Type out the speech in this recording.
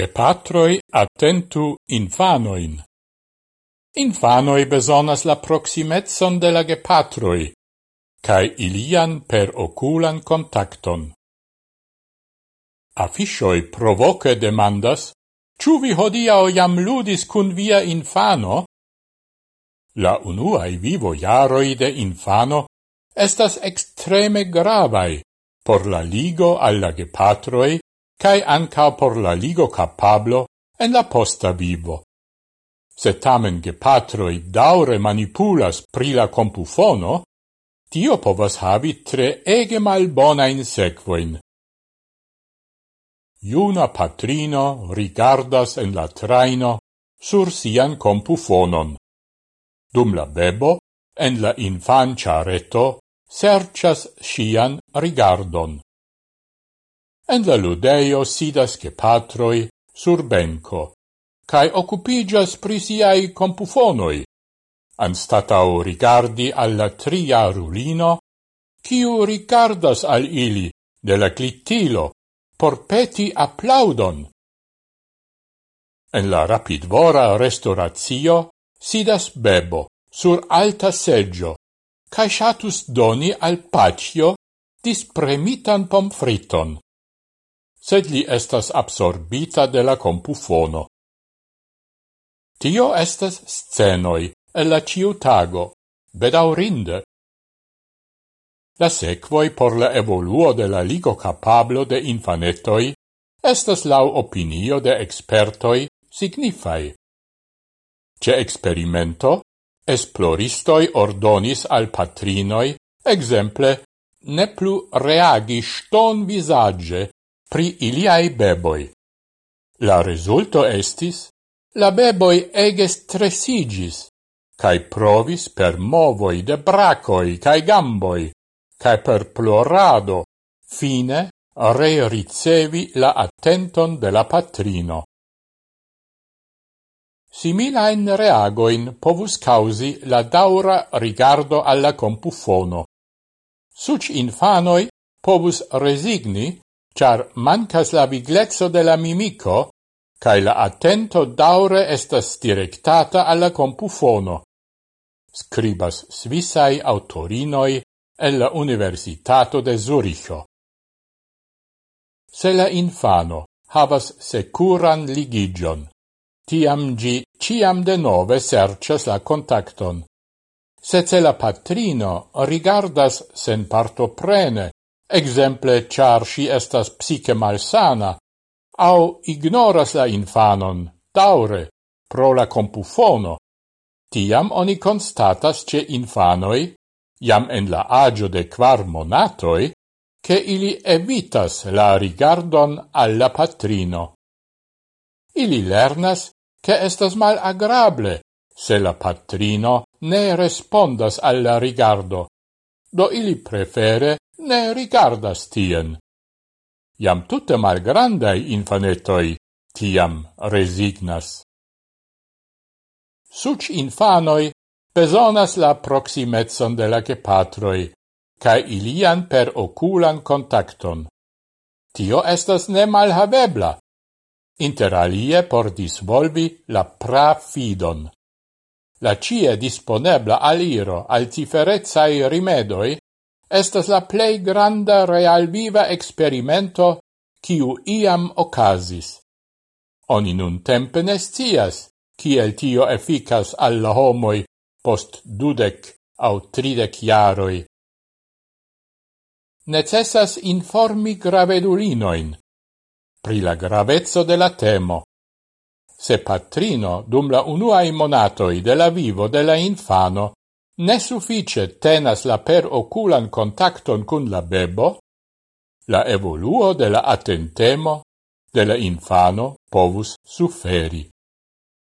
Gepatroi attentu infanoin. Infanoi besonas la proximetson de la gepatroi, cae ilian per oculan contacton. Afficioi provoce demandas, Ciu vi hodiao jam ludis cun via infano? La unuae vivo jaroi de infano estas extreme gravai por la ligo alla gepatroi cae anca por la ligo capablo en la posta vivo. Se tamen gepatroi daure manipulas pri la compufono, tio povas havi tre ege malbonain sequoin. Iuna patrino rigardas en la traino sur sian compufonon. Dum la bebo, en la infancia reto, sercias sian rigardon. En la ludeio sidas gepatroi sur benco, cae occupigas prisiai compufonoi, anstatau rigardi alla tria rulino, ciu rigardas al ili de la clittilo por peti applaudon. En la rapidvora restauratio sidas bebo sur alta seggio, cae shatus doni al pacio dispremitan pomfriton sed li estas absorbita de la compufono. Tio estas scenoi, e la ciu tago, bedaurinde. La sequoi por la evoluo de la ligo capablo de infanetoi estas lau opinio de expertoi signifai. Ce experimento, esploristoi ordonis al patrinoi, exemple, ne plu reagi ston visage pri iliai beboi. La resulto estis, la beboi ege stresigis, cae provis per movoi de bracoi cae gamboi, cae per plorado, fine re ricevi la attenton de la patrino. Similain reagoin povus causi la daura rigardo alla compufono. Suc infanoi povus resigni char mancas la viglezzo de la mimico, cae la attento daure estas directata alla compufono. Scribas svisai autorinoi el la Universitato de Zuricho. Se la infano havas securan ligigion, tiam gi ciam de nove sercias la contacton. Se ce la patrino rigardas sen parto prene exemple char si estas psiche malsana, au ignoras la infanon, daure, pro la compufono. Tiam oni constatas ce infanoi, jam en la agio de quar monatoi, che ili evitas la rigardon alla patrino. Ili lernas che estas mal agrable se la patrino ne respondas alla rigardo, do ili prefere ne rigardas tien. Iam tutte malgrandai infanetoi tiam resignas. Suc infanoi besonas la proximetson de la gepatroi, cae ilian per oculan contacton. Tio estas ne malhavebla, inter alie por disvolvi la prafidon. La cie disponebla aliro al ciferezai rimedoi estas la plei granda realviva experimento kiu iam ocasis. Oni nun tempe nestias, kiel tio efficas alla homoi post dudec au tridec jaroi. Necessas informi gravedulinoin pri la gravezzo de la temo. Se patrino dum la unuae monatoi de la vivo de la infano ne suffice tenas la per oculan contacton cun la bebo, la evoluo de la attentemo de la infano povus sufferi.